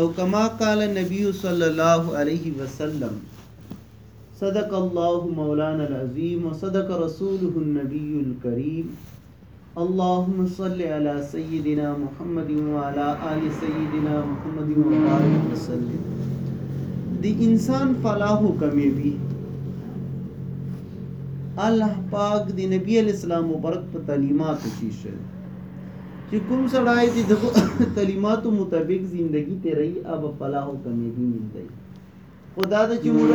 او کما قال نبی صلی الله علیه وسلم صدق الله مولانا العظیم وصدق رسوله النبی الکریم اللهم صل علی سیدنا محمد وعلى آل سیدنا محمد وبارک وسلم دی انسان فلاح و کمیابی الله پاک دی نبی علیہ السلام مبارک په تعلیماتو کې شه چې کوم سړی د دغو کلماتو مطابق زندگی تیري اب فلاح او کامیابی ملته خدا د چې موږ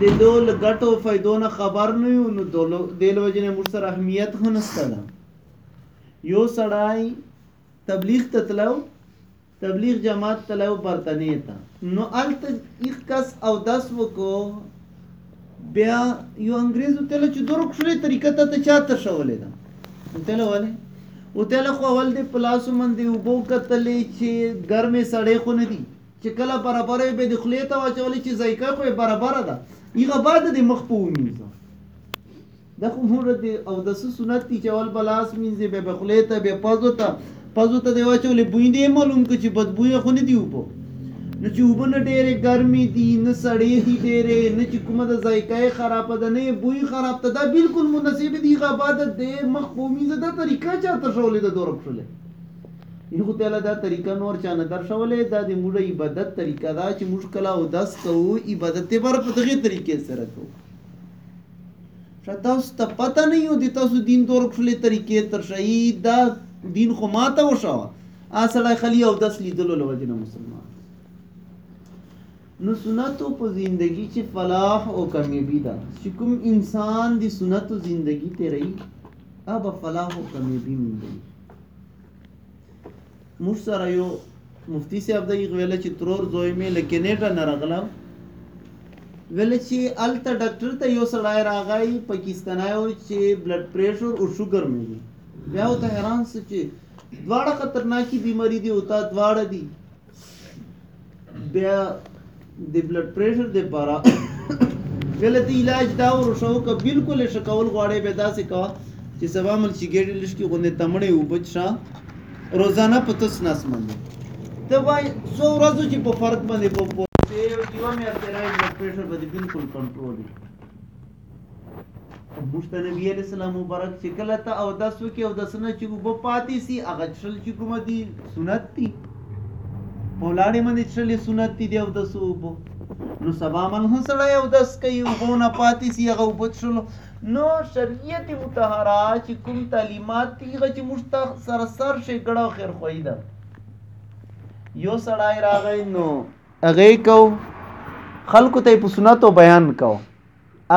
د دو لګټو فائدو نه خبر نه یو نو دولو د لوجې نه موږ سره اهمیت هنسته ده یو سړی تبلیغ ته تلو تبلیغ جماعت ته لو برتنې ته. نو هلته یخ کس اودس وکړو بیا یو انګریز وتله چې دور کښلې طریقه ته ته چا ترشولې ده وتله ولې وتله خو اول دې پلاسو من دې وبو کتلې چې ګرمې سړې خو نه دي چې کله برابرې به د خلې ته واچولې چې ذایقه خو برابره ده یغه بعد دې مخ په ونیوزه دا خو مړه دی اودس سنت دی چې اول به لاس مینځې بیا به خولې ته بیا پزو ته پزو ته دی واچولې بوی دی معلوم که چې بدبویه خو نه دي اوبه نو چې اوبه نه ډېرې ګرمې دي نه سړې دي ډېرې نه چې کومه د ذایقه یې خرابه ده نه یې بوی خراب ته دا بلکل مناسب دی هغه عبادت دی مخ به ومینځه دا طریقه چا ته ښولې ده دوره کښلې یې خو تعالی دا طریقه نور چا نه درښولې دا د موږ عبادت طریقه ده چې موږ کله اودس کوو عبادت یې بر په دغې طریقې سره کوو شه تاسو ته پته نه یو دی تاسو دین تور کښلې طریقې تر شي دا دین خو ماته وشوه اصله خلی او دس لیدلو لوجه نه مسلمان نو سنتو په زندگی چې فلاح او کامیابی ده چې کوم انسان دی سنتو زندگی تیرې اب فلاح او کامیابی مونږ موږ سره یو مفتی صاحب د یغ ویل چې ترور زوی می له کینیډا نه راغله ویل چې الته ډاکټر ته یو سړی راغی پاکستانای و چې بلډ پریشر او شوګر می دی بیا و ته حیران سو چې دواړه خطرناکي بیماری دی او تا دواړه دی بیا د بلډ پریشر د پاره کله ته علاج دا ورشو که بالکل شکول غواړي به داسې کا چې سبا مل سیګریټ لش کې غونې تمړې وبچا روزانه په تس ناس باندې ته وای څو ورځې چې په فرق باندې په پوهه یو دیو مې اته راځي پریشر باندې بالکل کنټرول دی موږ ته نبی علیه السلام مبارک چې کله ته اودس وکړې اودس نه چې اوبه پاتې سي هغه څښل چې کومه دي سنت دي په ولاړې باندې څښل یې سنت دي د اودسو اوبه نو سبا من هم سړی اودس کوي اوبه نه پاتې سي هغه اوبه څښلو نو شریعت مطهره چې کوم تعلیمات دي هغه چې موږ ته سره سر ښېګړه او خیرخواهي ده یو سړی راغی نو هغې کو خلکو ته یې په سنتو بیان کو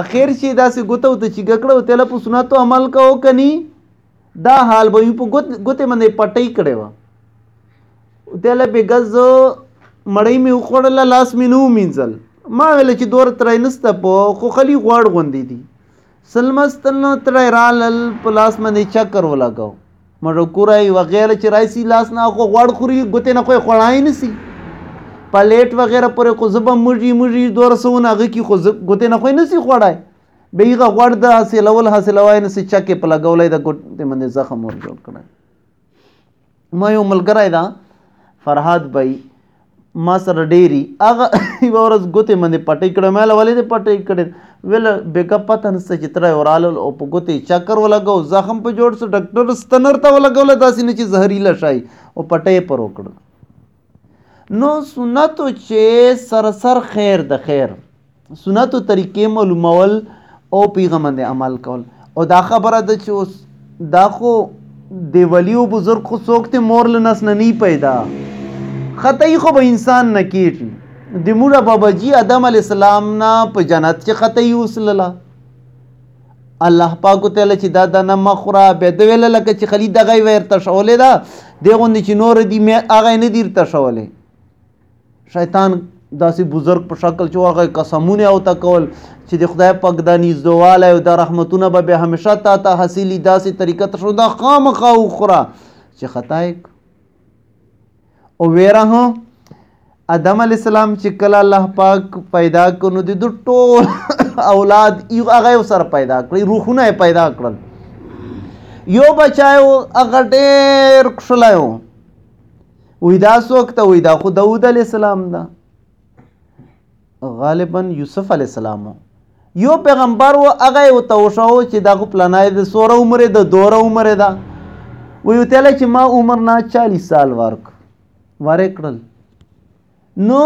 اخر چې داسې ګوته او ته چې ګکړه او تله په سنتو عمل کو کني دا حال به په ګوت ګوتې باندې پټۍ کړې و تله به غز مړی می وخړل لاس می نو مینځل ما ویل چې دور ترای نسته په خو خلی غوړ غوندې دي سلمستنو ترای رالل په لاس باندې چکر ولګاو مرکوره وغیره چې راشي لاس نه خو غوړ خوري ګوتې نه خو یې خوړای نه سي پلیټ وغیره پورې خو زه به موږي موږي دوه رسونه هغه کې خو زه ګوتې نه خو یې نه سي خوړای به یې غوړ د حاصلول حاصلوای نه سي چکې په لګولای د ګوتې باندې زخم ور جوړ کړی ما یو ملګری دا فرهاد بای ما سره ډېری هغه یوه ورځ ګوتې باندې پټۍ کړې مې ولې دې پټۍ کړې ویل بیګا پته نشته چې تره ورالل او په ګوتې چکر ولګاو زخم په جوړ سو ډاکټر ستنر ته ولګوله داسې نه چې زهریله شی او پټۍ یې پر وکړل نو سنتو چې سر سر خیر د خیر سنتو طریقې معلومول او پیغه باندې عمل کول او دا خبره ده چې اوس دا خو د ولی او بزرګ خو څوک ته مور له نس نه نی پیدا خطای خو به انسان نه کیږي د مولا بابا جی ادم علی السلام نه په جنت چې خطای وسلله الله پاک ته لچ دا د نه مخره به د ویل لکه چې خلی دغه ورته شولې دا دغه چې نور دی مې هغه نه دیرته شولې شیطان داسې بزرګ په شکل چې هغه قسمونه او تا کول چې د خدای پاک د نږدېوالی او د رحمتونه به بیا همیشه تا ته حاصلي داسې طریقه تر شو دا خامخا وخوره چې خطا یې او ویره هم ادم علی السلام چې کله الله پاک پیدا کونو د دو ټول اولاد یو هغه یو سره پیدا کړی روحونه پیدا کړل یو بچایو هغه ډېر کښلی وی دا څوک ته وی دا خو داوود علی السلام ده غالبا یوسف علی السلام یو پیغمبر و هغه او ته وشاو چې دا خو پلانای د سوره عمر ده دوره عمر ده وی ته چې ما عمر نه 40 سال ورک واره کړل نو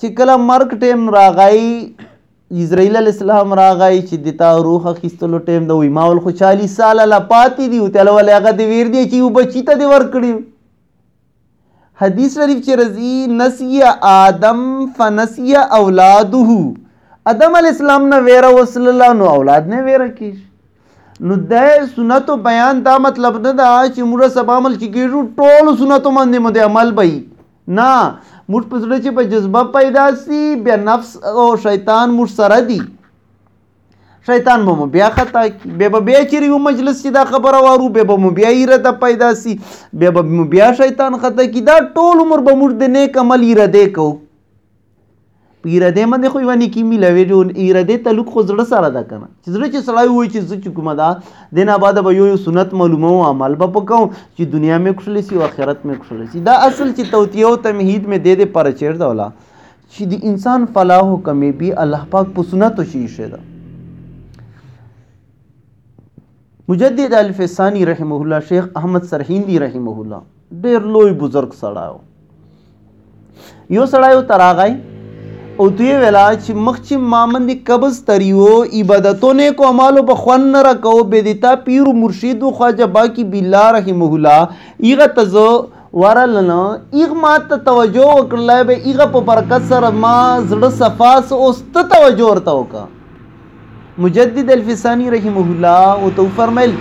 چې کله مرګ ټیم راغی اسرائیل علی السلام راغی چې د تا روح اخیستلو ټیم د وی ماول خو 40 سال لا پاتې دی او تل ولې هغه دی ویر دی چې یو بچی ته دی ور کړی حدیث شریف چې رضی نسی آدم فنسی اولاده آدم علی السلام نه ویره وسلله نو اولاد نه ویره کیږي نو د سنتو بیان دا مطلب نه دا چې موږ سبا عمل چې کېږو ټول سنتو باندې مو د عمل به نه موږ په زړه چې په جذبه پیدا سي بیا نفس او شیطان موږ سره دي شیطان به مو بیا خطا کی بیا به بیا چیرې یو مجلس کې دا خبره وارو بیا به مو بیا ایرده پیدا سی بیا به مو بیا شیطان خطا کی دا ټول عمر به موږ د نیک عمل ایرده کو ایرده باندې خو یو نیکی ملوي جو ایرده تعلق خو زړه سره ده کنه چې زړه چې سړی وای چې زه چې کومه ده دین آباد به یو سنت معلومه او عمل به پکاو چې دنیا مې کښلې سی او آخرت مې کښلې سی دا اصل چې توتیه او تمهید مې دې دې پر چیر دولا چی د انسان فلاح و کمیبی الله پاک په سنتو چی ایښې ده مجدد الف ثانی رحمه الله شیخ احمد سرهندی رحمه الله ډیر لوی بزرگ سړایو یو سړایو تراغی او دوی ویلا چې مخچې مامند قبض تریو عبادتونه کو اعمالو په خوان نه راکو به دیتا پیر مرشد خواجه باقی بالله رحمه الله ایغه تزو ورله نو ایغ ما ته توجه وکړله به ایغه په برکت سره ما زړه صفا سو اوس ته توجه ورته وکړه مجدد الفسانی رحمه الله او تو فرمایل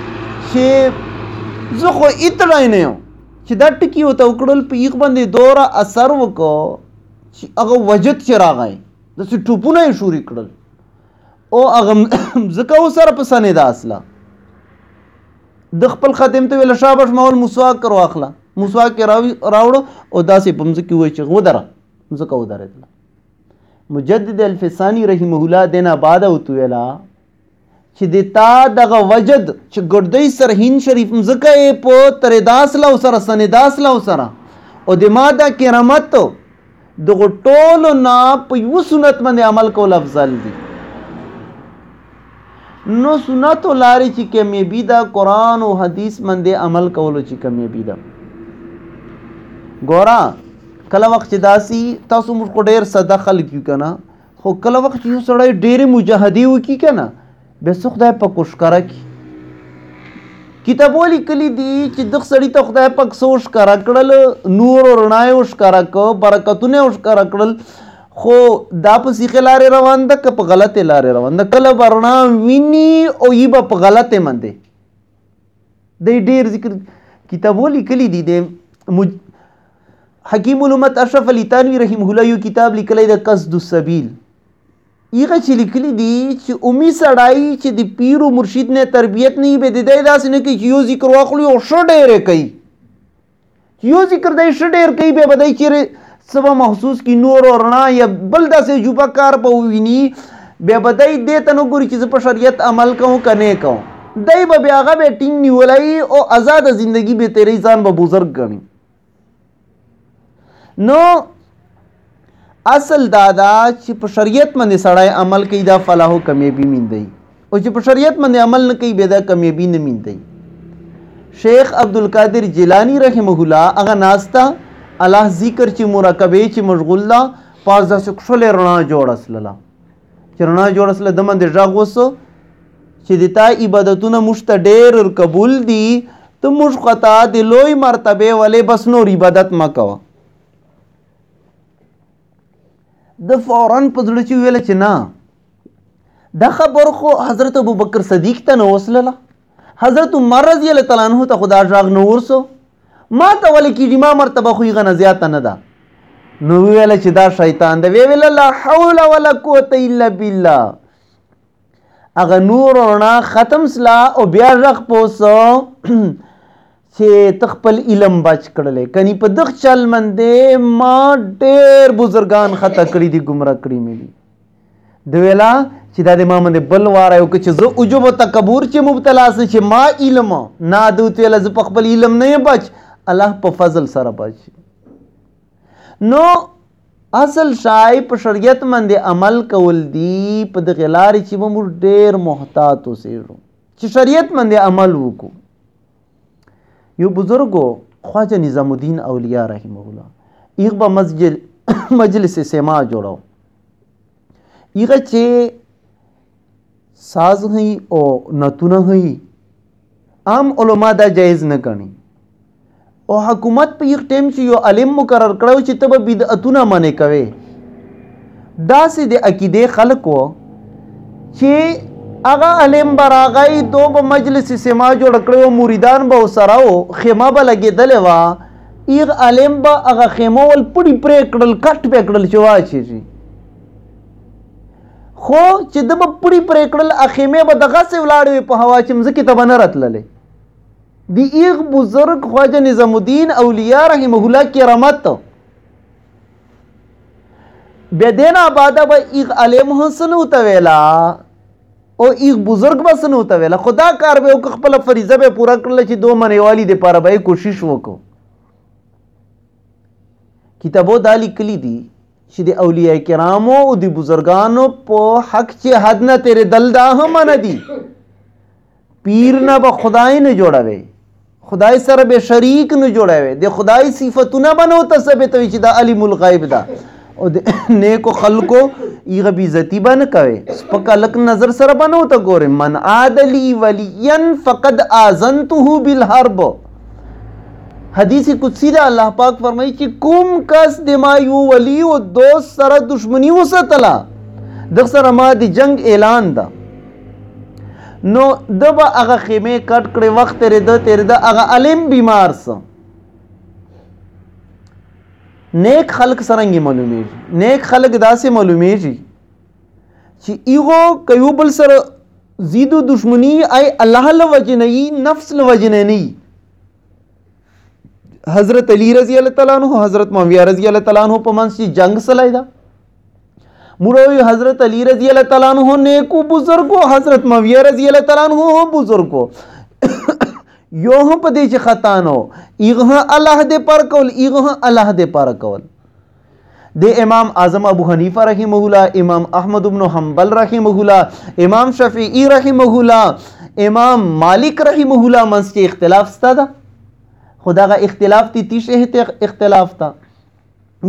چې زه خو اتړای نه یم چې دا ټکی او تو کړل په یخ باندې دوره اثر وکړو چې هغه وجد چې راغی د څه ټوپونه یې شوري کړل او هغه ځکه او سره په سنې ده اصله د خپل خاتم ته ویل شاباش مول مسواک کرو اخلا مسواک راوړو او داسې په مځکه وای چې ودره مځکه ودره دله مجدد الفسانی رحمه الله دینا بعد او تو ویلا چې د تا دغه وجد چې ګردی سر هین شریف مځکه په تر داس لو سره سنداس لو سره او د ماده کرامت دغه ټولو نه په یو سنت باندې عمل کول افضل دي نو سنت لارې چې کمیابي ده قرآن او حدیث باندې عمل کولو چې کمیابي ده ګورا کله وخت چې داسي تاسو موږ ډېر ساده خلک یو کنه خو کله وخت چې یو سړی ډېرې مجاهدې وکړي کنه به څه خدای په کوشکره کی کتابو لیکلی دی چې د سړی ته خدای پاک سو ښکارا کړل نور او رڼا یې ښکارا کو برکتونه یې ښکارا کړل خو دا په سیخه لارې روان ده که په غلطې لارې روان ده کله به رڼا ویني او یي به په غلطې منده دی ډیر ذکر کتابو لیکلی دی د مج... حکیم الامت اشرف علی تانوی رحمه الله یو کتاب لیکلی د قصد السبیل هغه چې لیکلي دي چې اومي سړی چې د پیر او مرشد نه تربیت نه به د دی داسې نه کوي چې یو ذکر واخلي او ښه ډېر کوي یو ذکر دی ښه ډېر کوي بیا به دی چیرې سبا محسوس کی نور او رڼا یا بل داسې جوبه کار به وویني بیا به دی دې ته نه ګوري چې زه په شریعت عمل کوم که نه کوم دی به بیا هغه به ټینګ نیولی او ازاده زندگی به تیری ځان به بزرګ ګڼي نو اصل دا دا چې په شریعت باندې سړی عمل کوي دا فلاح کمیابی میندي او چې په شریعت باندې عمل نه کوي به دا کمیابی نه میندي شیخ عبدالقادر جیلانی رحمه الله هغه ناستا الله ذکر چې مرکبې چې مشغول ده پاس د سکشل رڼا جوړ اصله چې رڼا جوړه سله د باندې غږ وسو چې د تا عبادتونه موږ ته ډېر قبول دي ته موږ خطا د لوی مرتبه ولې بس نور عبادت ما کوه د فورن په زړه چې ویل چې نه دا خبر خو حضرت ابوبکر صدیق ته نه وسلله حضرت عمر رضی الله تعالی عنہ ته خدا ژغ نو ورسو ما ته ولې کیږي ما مرتبه خو یې غنه زیاته نه ده نو ویل چې دا شیطان دی ویل لا حول ولا قوت الا بالله اغه نور رڼا ختم سلا او بیا رخ پوس چې تخپل علم بچ کړلې کني په دغ چل مندې ما ډېر بزرگان خطا کړی دي گمراه کړی مې دي دویلا چې دا د ما باندې بل واره یو چې زه عجب او تکبر چې مبتلا سم چې ما علم نه د ویلا زه په خپل علم نه بچ الله په فضل سره بچ نو اصل شای په شریعت باندې عمل کول دی په د غلار چې موږ ډیر محتاط اوسېږو چې شریعت باندې عمل وکړو یو بزرگ خواجه نظام الدین اولیاء رحمه الله ایغ به مسجد مجلس سما جوړاو ایغ چې ساز هي او نتونه هي عام علما دا جایز نه ګڼي او حکومت په یو ټیم چې یو عالم مقرر کړو چې ته به بدعتونه منې کوي داسې د عقیدې خلک وو چې هغه علم به راغی دو به مجلس سما جوړ کړی او مریدان به ورسره و خیمه به لګېدلې وه ایغ علم به هغه خیمه ول پړي پرې کړل کټ پې کړل چې واچېږي خو چې د به پړي پرې کړل اخیمه به دغسې ولاړې وې په هوا چې مځکې ته به نه راتللې د ایغ بزرګ خواجه نظام الدین اولیاء رحمه الله کرامت به دین آباد به ایغ علم حسن او تویلا او ایغ بزرگ به سن او تویلا خدا کار به او خپل فریضه به پورا کړل چې دوه منیوالی د پاره به کوشش وکړو کتابو دا لیکلی دي چې د اولیاء کرامو او د بزرګانو په حق چې حد نه تیرې دل دا هم نه دي پیر نه به خدای نه جوړوي خدای سره به شریک نه جوړوي د خدای صفاتونه به نو تثبتوي چې د علم الغیب ده او د نیکو خلکو یغه بی عزتی باندې کوي سپک الک نظر سره بنو ته ګوره من عادلی ولیا فقد اذنته بالحرب حدیث قدسی دا الله پاک فرمایي چې کوم کس د ما یو ولی او دوست سره دښمنی وساتله د سره ما د جنگ اعلان ده نو د به هغه خیمه کټ کړي وخت تیر د تیر د هغه علم بیمار سو نیک خلق سرنګي معلومي نیک خلق داسې معلومي شي چې ایغو کيو بل سره زیدو دشمنی ای الله لوجنه نفس لوجنه نه حضرت علی رضی الله تعالی عنہ حضرت معاویه رضی الله تعالی عنہ په منځ کې جنگ سلای دا مروی حضرت علی رضی اللہ تعالیٰ عنہ نیکو بزرگو حضرت مویہ رضی اللہ تعالیٰ عنہ بزرگو یو هم په دې چې خطا نو ایغه الله دې پر کول ایغه الله دې پر کول د امام اعظم ابو حنیفه رحمه الله امام احمد بن حنبل رحمه الله امام شافعی رحمه الله امام مالک رحمه الله منځ کې اختلاف ستاده خداغه اختلاف تی تیش اختلاف تا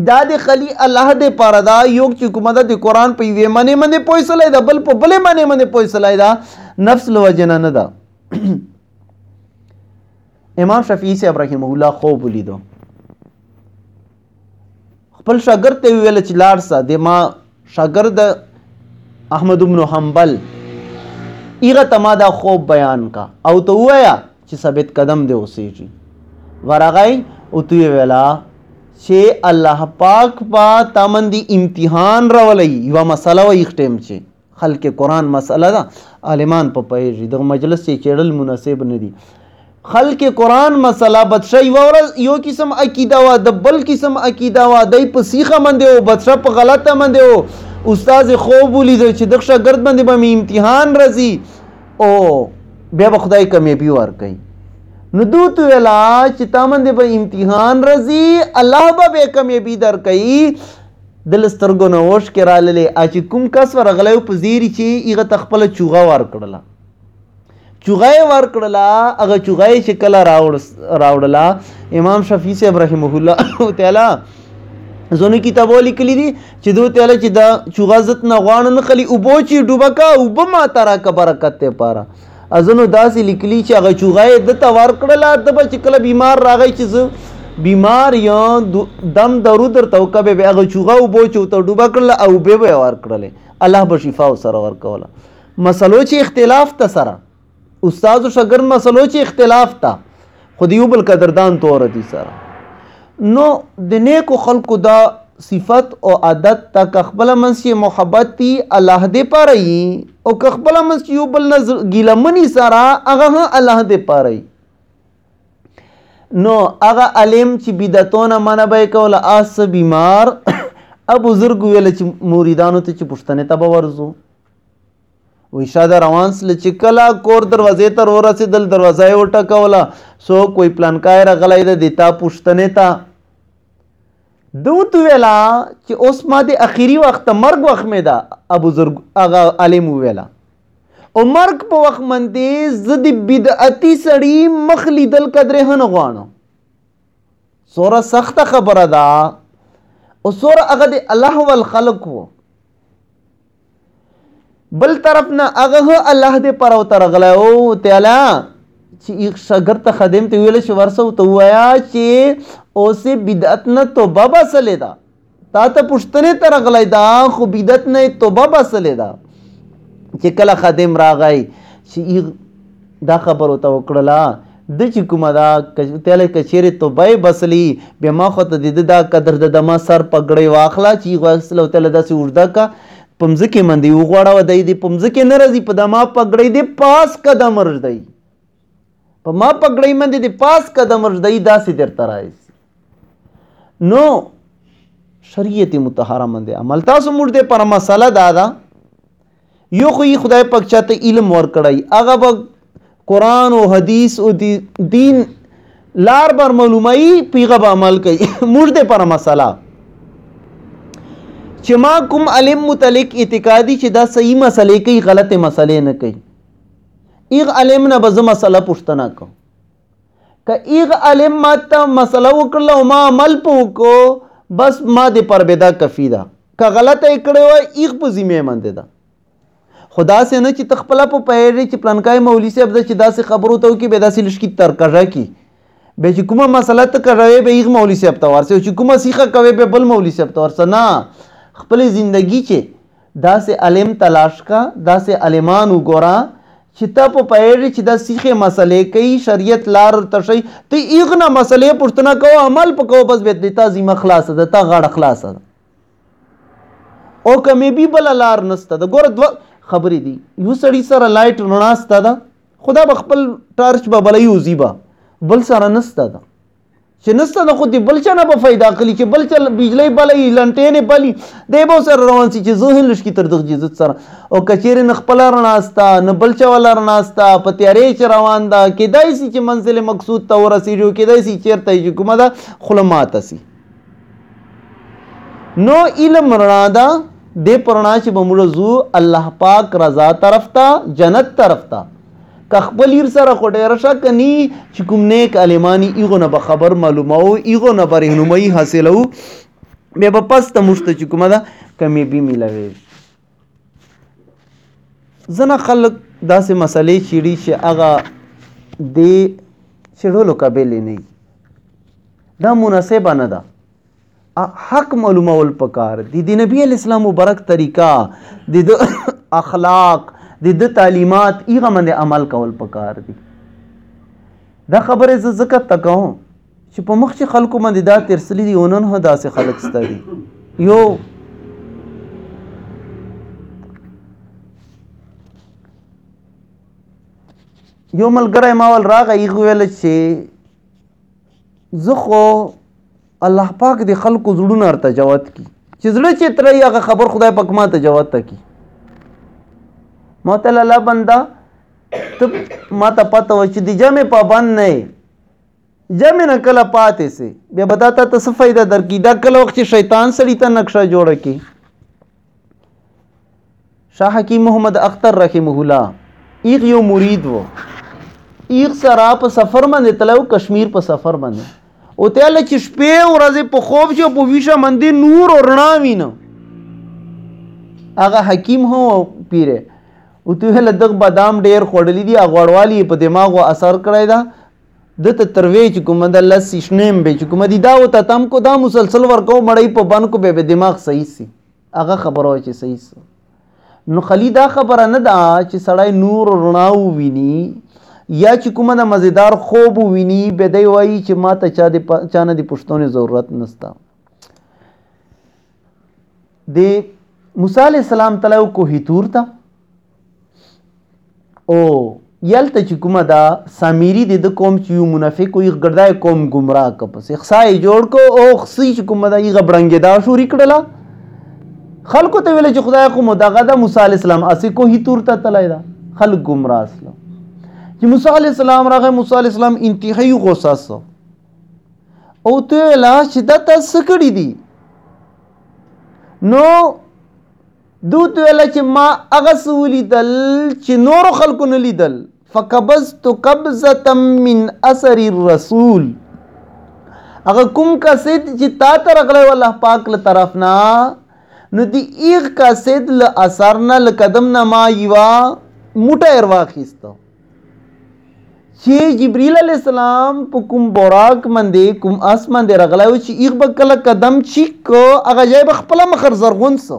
دا د خلی الله د پاره دا یو چې کومه د قران په وی منې منې پویسلای دا بل په بل منې منې پویسلای دا نفس لو جنا نه دا امام شفیعی صاحب رحمه الله خوب ولیدو خپل شاګرد ته ویل چې لاړ سه د ما شاګرد احمد بن حنبل ایغه ته ما دا خوب بیان کا او ته وایا چې ثابت قدم دی اوسېږي ورغی او تو یې ویلا چې الله پاک با تامن دی امتحان راولی یوه مسله وه یخ ټیم چې خلک قرآن مسله ده عالمان په پوهېږي دغه مجلس یې چېړل مناسب نه دي خلک قرآن مسله بدشه یوه ورځ یو قسم عقیده وه د بل قسم عقیده وه دی په سیخه باندې و بدشه په غلطه باندې و استاد خوب ولیده چې دغه شاګرد باندې به مې امتحان راځي او بیا به خدای کمیابي ورکوي نو دوی ته ویلا چې تا باندې به امتحان راځي الله به به کمیابي درکوي د لسترګو نه اوښکې راللې چې کوم کس ورغلی په زیري چې هغه ته خپله چوغه ورکړله چوغه یې ورکړله هغه چوغه یې چې کله راوړله امام شفیع صاحب رحمه الله تعالی ځینو کتابو لیکلي دي چې دوی ته ویل چې دا چوغه زت نه غواړو نه خلی اوبو چې ډوبه کا اوبه ما ته راکه برکت دی پاره ازنو داسې لیکلي چې هغه چوغه یې ده ته ورکړله ده به چې کله بیمار راغی چې زه بیمار یم دم درو درته وکه به به هغه چوغه اوبو چې ورته ډوبه کړله او به به یې ورکړلې الله به شفا ورسره ورکوله مسلو چې اختلاف ته سره استاد شګر مسلو چې اختلاف تا خو دیو بل قدردان تور دي سره نو د نیکو خلکو دا صفت او عادت تا که خپل منس چې محبت دي الله دې پاره یې او که خپل منس یو بل نه ګیلمنی سره هغه الله دې پاره نو هغه علم چې بدعتونه منه به کول اس بیمار ابو زرګ ویل چې مریدانو ته چې پښتنه ته به ورزو وی شاده روان سل چې کله کور دروازې ته ورسېدل دروازه یې وټکوله څوک وی پلانکای راغلی دی د تا پوښتنې ته ده ورته وویله چې اوس ما د اخري وخت مرګ وخت مې ده ابوزرګ هغه عالم وویله او مرګ په وخت باندې زه د بدعتي سړي مخ لیدل قدرې هنه غواړم څوره سخته خبره ده او څوره هغه د الله والخلق وو بل طرف نه هغه الله دې پر او تر غلا او تعالی چې یو شاګرد ته خادم ته ویل شي ورسو ته وایا چې اوسې بدعت نه توبه باسلې ده تا ته پښتنې تر غلای دا خو بدعت نه توبه باسلې ده چې کله خادم راغی چې دا خبرو ته وکړله د چې کومه دا تیله کچېرې توبه بسلی بیا ما خو ته د ده دا قدر د دما سر پګړی واخله چې غوښتل او تیله داسې اوږده کا په مځکې باندې وغوړوه دی دې په مځکې نه راځي په دما پګړی دې پاس قدم رژدی په ما پګړی باندې دې پاس قدم رژدی داسې درته راځي نو شریعت متحره باندې عمل تاسو موږ دې پر مسله دا ده یو خو یې خدای پاک چاته علم ورکړی هغه به قرآن او حدیث او دین لار بر معلومای پیغه به عمل کوي موږ د پر مسله چې ما کوم علم متعلق اعتقادي چې دا صحیح مسلې کوي غلطه مسلې نه کوي ایغ علم نه به زه مسله پوښتنه کوم که ایغ عالم ما ته مسله وکړله او ما عمل په وکړو بس ما دې پر بدا کفی ده که غلطه یې کړې وای ایغ په ذمه منده ده خو داسې نه چې ته خپله په پیرې چې پلانکای مولي صاحب ده چې داسې خبرو ته وکړي به داسې لشکي تر کژه کړي به چې کومه مسله ته کژوې به ایغ مولي صاحب ته ورسې چې کومه سیخه کوې به بل مولي صاحب ته ورسه نه خپلې زندگی چې داسې عالم تلاش که داسې عالمان وګوره چې ته په پوهېږې چې دا سیخې مسلې کوي شریعت لار ورته ښیي ته هغه نه مسلې پوښتنه کوه عمل په کوه بس بیا د تا ذمه خلاصه ده تا غاړه خلاصه ده او که مې بي بله لار نسته د ګوره دوه خبرې دي یو سړي سره لایټ رڼا سته ده خو دا به خپل ټارچ به بله یوځي به بل سره نسته ده چې نسته نو خو دې بل چا نه به فایده اخلي چې بل چا بجلی بلوي لنټینې بلي دی به ورسره روان سي چې ذهن لشکي تر دغه جزت سره او که چیرې نه خپله رڼا سته نه بل چا والا رڼا سته په تیارې چې روان ده کیدای سي چې منزل مقصود ته ورسېږي او کیدای سي چیرته چې کومه ده خوله ماته سي نو علم رڼا ده د پرنا چې به موږ ځو الله پاک رضا طرف ته جنت طرف ته که خپل ير سره خو ډېر ښه کني چې کوم نیک عالمانی ایغو نه به خبر معلومو ایغو نه به رهنمایي حاصلو بیا به پس ته موږ ته چې کومه ده کمیابي میلاوي ځنه خلک داسې مسلې چیړي چې هغه د چړولو قابل نه دا مناسبه نه ده حق معلومول پکار دي د نبی علی اسلام مبارک طریقه د اخلاق د د تعلیمات ایغه باندې عمل کول پکار دي دا خبره زه زکه تکوم چې په مخ چې خلکو باندې دا ترسلی دی اونن هه داسې خلک ستړي یو یو ملګری ما ول راغی ویل چې زه خو الله پاک دې خلکو زړونه ارته جوات کی چې زړه چې تر هغه خبر خدای پاک ما ته جوات تا کی ما ته لالا بندا ته ما ته پته و چې د جامع پابند نه جامع نه کله پاتې سي بیا به دا ته څه فائدہ درکې دا کله وخت چې شیطان سړی ته نقشه جوړه کی شاه حکیم محمد اختر رحمه الله ایغ یو مرید وو ایغ سره په سفر باندې تلو کشمیر په سفر باندې او ته له چې شپې ورځې په خوب شو په ویشه باندې نور او رڼا وینم هغه حکیم هو پیره او ته له دغ بادام ډیر خوړلې دي غړوالی په دماغ او اثر کړی دا د ته تروي چې کوم د الله سیشنیم به چې کوم دی دا او ته تم کو دا مسلسل ورکو مړی په بن کو به به دماغ صحیح سي هغه خبره چې صحیح سي نو خلی دا خبره نه ده چې سړی نور رڼاو ویني یا چې کومه د مزیدار خوب ویني به دی وایي چې ما ته چا د چانه د پښتون ضرورت نسته د موسی علی السلام تلو کوه تور ته او یلته چې کومه دا سامیری د د قوم چې یو منافق وي ګردای قوم گمراه ک پس خصای جوړ کو او خصی چې کومه دا یغه برنګې دا شو ریکړلا خلکو ته ویل چې خدای خو مدغه د موسی علی السلام اسی کو هی تور ته تلای دا خلک گمراه اسلام چې موسی علی السلام راغی موسی علی السلام انتهایی غوسه سو او ته لا چې دا تاسو کړی دي نو دوت ویل چې ما هغه څه ولیدل چې نورو خلکو نه لیدل فقبضت قبضه من اثر الرسول هغه کوم کاسید چې تا ته راغلی و الله پاک له طرف نه نو دی ایغ کاسید له اثر نه له قدم نه ما یوه موټه ور واخیسته چې جبريل عليه السلام په کوم براق باندې کوم اس باندې راغلی و چې ایغ به کله قدم چیک کو هغه ځای به خپل مخر زرغون سو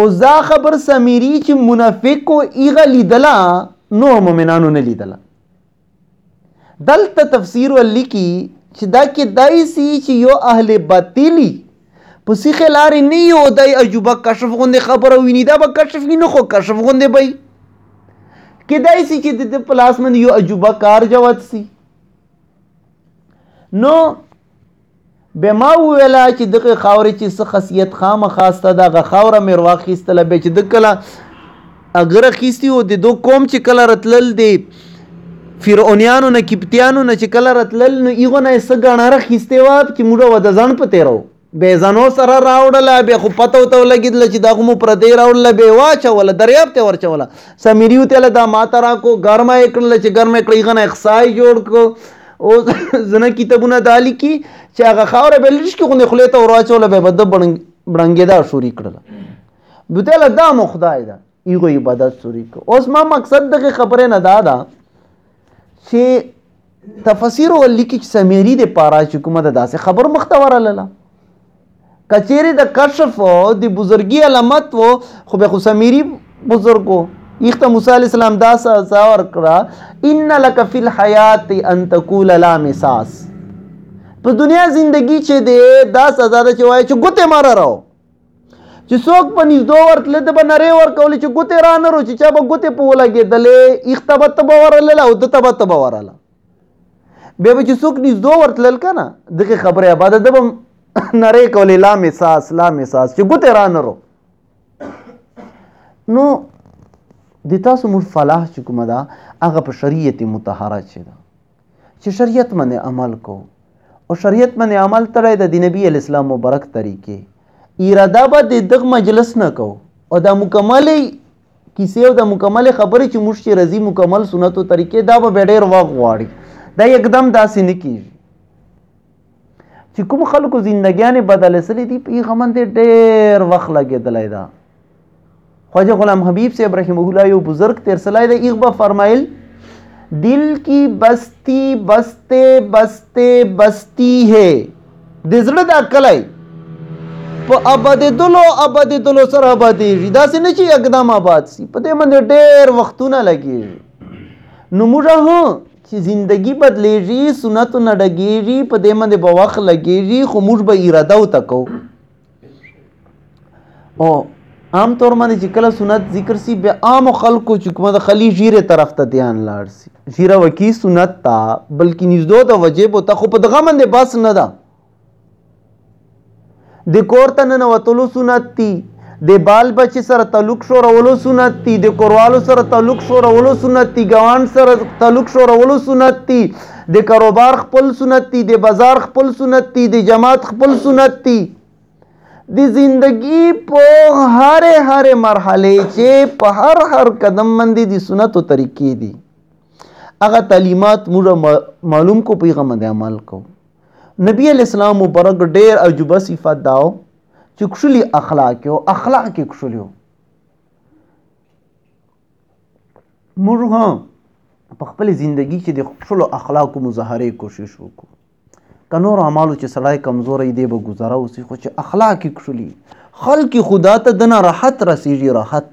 او دا خبر سمیری چې منافق او ایغه لیدله نور مؤمنانو نه لیدله دلته تفسیر ولیکي چې دا کې دای سي چې یو اهل باطلی په سیخه لارې نه یو دای عجوبه کشف غوندې خبره ویني دا به کشف نه خو کشف غوندې بای کې دای سي چې د پلاس من یو عجوبه کار جوات سي نو بیا ما وویل چې دغه خاورې چې څه خاصیت خامخا سته دغه خاوره مې راخیستله بیا چې د کله اګر اخیستي او د دو قوم چې کله رتلل دی فرعونیانو نه کپتیانو نه چې کله رتلل نو ایغو نه څه ګڼه راخیستې وه چې موږ به د ځان په تېرو بې ځانو سره راوړله بیا خو پته ورته ولګېدله چې دا خو مو پردی راوړله بیا یې واچوله دریاب ته یې ورچوله سمیري وتله دا ماته راکړو ګرمه یې کړله چې ګرمه یې کړه هغه نه اقصای جوړ کړو او زنه کتابونه دالی کی چې هغه خاور به لریش کې غونې خلې ته ورواچول به بد بړنګېدا شوري کړل دوته له دا مو خدای دا ایغو عبادت شوري کو اوس ما مقصد دغه خبره نه دا ده چې تفسیر ولکه چې سمیری د پارا چې کومه داسې خبر مختوره لاله کچیرې د کشف د بزرګي علامت وو خو به خو سمیری بزرګ وو ایخته موسی علی السلام دا سزا ورکړه ان لک فی الحیات ان تقول لا مساس په دنیا زندگی چې دی دا سزا ده چې وایي چې ګوتې ماره راو چې څوک په نږدو ورتله د به نرې ورکولې چې ګوتې را نه رو چې چا به ګوتې په ولګېدلې ایخته به ته به ورله او ده ته به ته به ورله بیا به چې څوک نږدو ورتلل که نه دغه خبره عبادت ده به نری کولې لا مې ساس لا مې ساس چې ګوتې را نه رو نو د تاسو مور فلاح چې کومه ده هغه په شریعت متحره چې ده چې شریعت باندې عمل کو او شریعت باندې عمل تړی د دی نبی علی اسلام مبارک طریقې اراده به د دغ مجلس نه کو او دا مکملې کیسې او د مکمل خبرې چې موږ چې رضی مکمل سنت او طریقې دا به ډېر وخت غواړي دا یکدم داسې نه کیږي چې کوم خلکو زندګیانې بدلې سلې دي په غمن دې ډېر وخت لګېدلی دا خواجه غلام حبیب صاحب رحمه الله یو بزرگ تیر سلای دا ایغ به فرمایل دل کی بستی بستے بستے بستی ہے د زړه دا کلی په آبادېدلو آبادېدلو سره آبادېږي داسې نه چې یکدم آباد سي په دې باندې ډېر وختونه لګېږي نو موږ هو چې زندگی بدلېږي سنتو نه ډګېږي په دې باندې به وخت لګېږي خو موږ به اراده ورته کوو او عام طور باندې چې کله سنت ذکر سی به عام خلکو چې کومه د خلی ژیره طرف ته ځان لاړ سی ژیره وکی سنت تا بلکې نږدو د وجه بو ته خو په دغه باندې بس نه ده د کور ته نه وتلو سنت دی د بال بچ سره تعلق شو رولو سنت دی د کوروالو سره تعلق شو رولو سنت دی ګوان سره تعلق شو رولو سنت دی د کاروبار خپل سنت دي د بازار خپل سنت دي د جماعت خپل سنت دي د زندگی په هر هر مرحله چې په هر هر قدم باندې د سنت او طریقې دي هغه تعلیمات موږ معلوم کو پیغه باندې عمل کو نبی علی اسلام مبارک ډیر عجوبه صفات داو چې کښلی اخلاق او اخلاق کې کښلیو موږ هم په خپل زندگی کې د خپل اخلاقو مظاهره کوشش وکړو که نور اعمالو چې سړی کمزوری دی به گزاره وسی خو چې اخلاق کښلی خلک خدا ته دنه راحت رسیږي راحت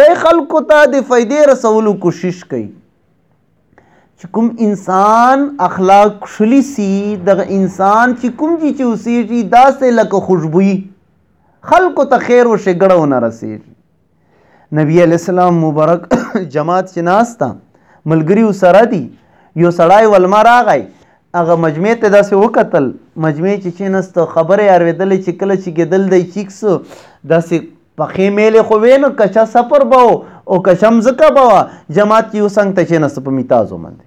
د خلکو ته د فائدې رسولو کوشش کوي چې کوم انسان اخلاق کښلی سی دغه انسان چې کوم دي چې اوسېږي داسې لکه خوشبوئی خلکو ته خیر او شګړه ونه رسیږي نبی علی السلام مبارک جماعت چې ناستا ملګری سره دی یو سړای ولما راغی هغه مجمع ته داسې وکتل مجمع چې چینست خبره ارویدل چې کله چې کېدل دی چیکس داسې پخې میلې خو وې نو کچا سفر به او کچا مځکه به وه جماعت چې یو څنګ ته چینست په میتازو باندې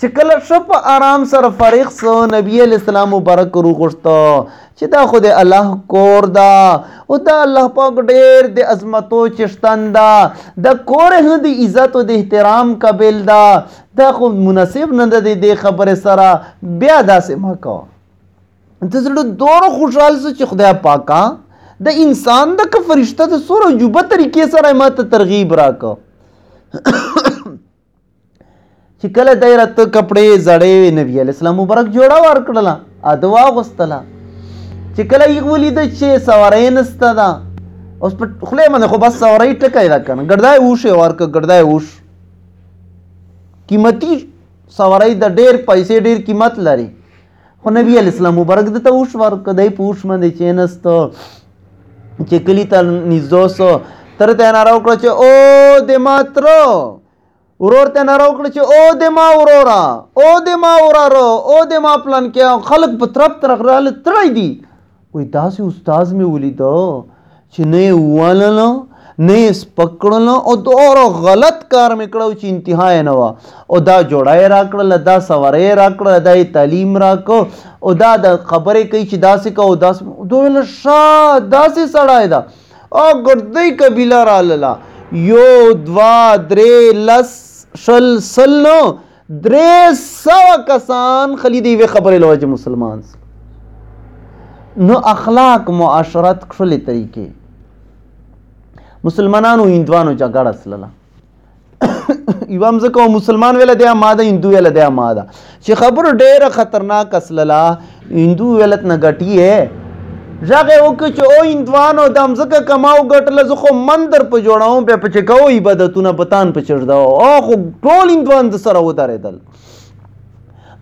چې کله ښه په آرام سره فارغ سو نبی علیہ السلام مبارک رو غوښتو چې دا خو د الله کور دا او دا الله پاک ډیر د عظمتو چشتن دا د کور هم د عزت او د احترام قابل دا دا خو مناسب نه ده د خبره سره بیا داسې ما کو ته زړه دور خوشحال سو چې خدای پاکا د انسان د فرشته د سور عجوبه طریقې سره ما ته ترغیب راکو چې کله دای راته کپړې زړې وې نبی علی السلام مبارک جوړه ورکړله اده واغوستله چې کله یې ولید چې سوارې نسته ده اوس په خله باندې خو بس سوارې ټکای را کنه ګړدای وشه ورک ګړدای وش قیمتي سوارې د ډېر پیسې ډېر قیمت لري خو نبی علی السلام مبارک دته اوش ورک دی پوش باندې چینست چې کلی ته نږدې سو تر ته ناره وکړه چې او د ما تر ورور ته ناره وکړه چې او د ما وروره او د ما وراره او د ما پلان کې خلک په ترپ ترغ راله تړی دي وای داسې استاد مې ولیدو چې نه یې وواللو نه یې سپک کړلو او دوره غلط کار مې کړو چې انتها یې نه وه او دا جوړه یې راکړله دا سوره یې راکړله دا یې تعلیم راکړو او دا د خبرې کوي چې داسې کو او داسې دوی ویل ښه داسې سړی ده او ګردۍ قبیله رالله یو دوا درې لس شل سل نو درې سوه کسان خلی دی وی خبرې لوجه مسلمان سي نو اخلاق معاشرت کښلې طریقې مسلمانانو هندوانو جګړه سلله یو هم ځکه مسلمان ویله دی ما ده هندو ویله دی ما ده چې خبره ډېره خطرناکه سلله هندو ولت نه ګټي ژغه وک چې او هندوانو د امزکه کماو ګټ لز خو مندر په جوړاو په پچ کوو عبادتونه پتان په چړدا او خو ټول هندوان د سره ودارېدل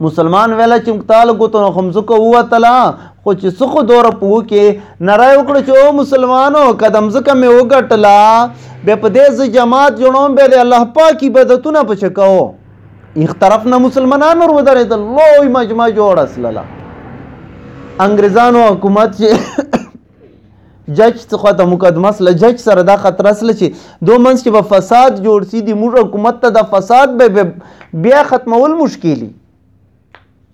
مسلمان ویلا چې مقتال ګوتو خمزکه وتلا خو چې څخه دور پوه کې نړۍ وکړو چې او مسلمانو قدم زکه مې وګټلا به په دې ز جماعت جوړوم به الله پاک عبادتونه پچکاو یخ طرف نه مسلمانان ور ودرېدل لوی مجمع جوړه سلله انګريزانو حکومت چې جج څخه ته مقدمه سره جج سره دا خطر سره چې دوه منځ کې به فساد جوړ سي د موږ حکومت ته د فساد به بیا ختمول مشکلي